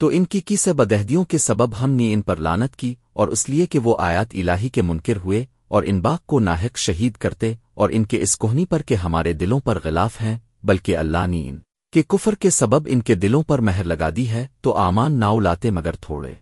تو ان کی کی سے بدہدیوں کے سبب ہم نے ان پر لانت کی اور اس لیے کہ وہ آیات الہی کے منکر ہوئے اور ان باغ کو ناحق شہید کرتے اور ان کے اس کوہنی پر کہ ہمارے دلوں پر غلاف ہیں، بلکہ اللہ نے ان کے کفر کے سبب ان کے دلوں پر مہر لگا دی ہے، تو آمان ناؤ لاتے مگر تھوڑے۔